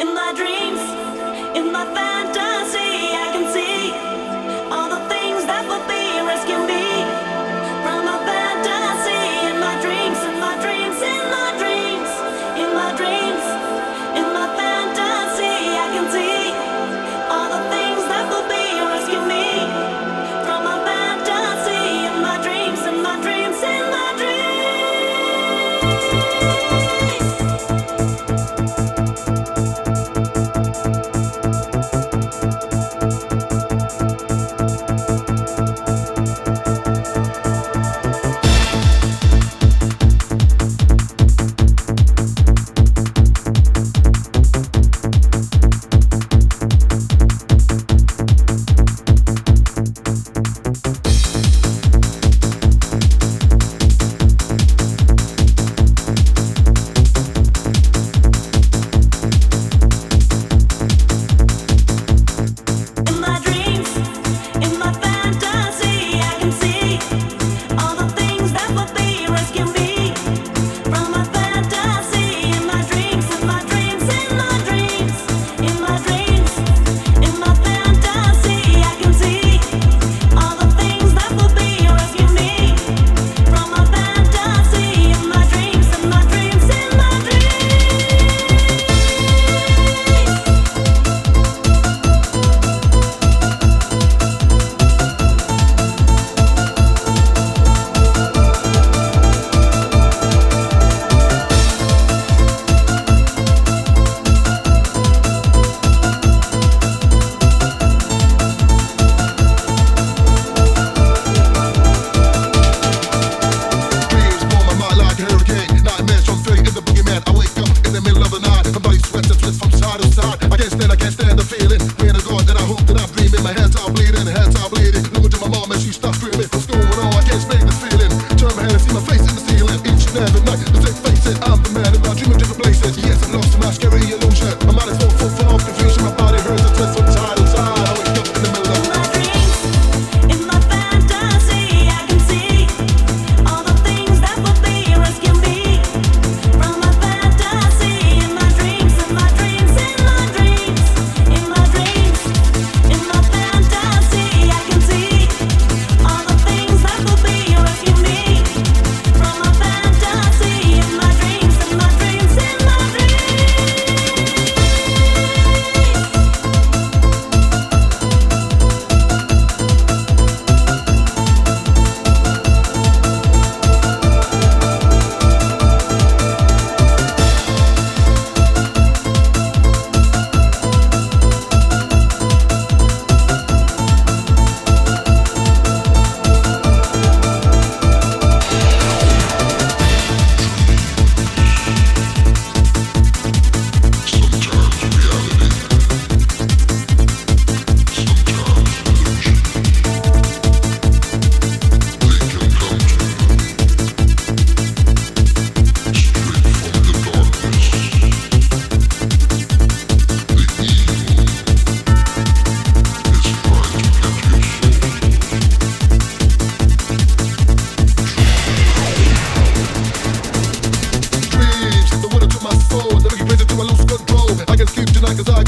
In my dreams, in my fantasy, I like a dog.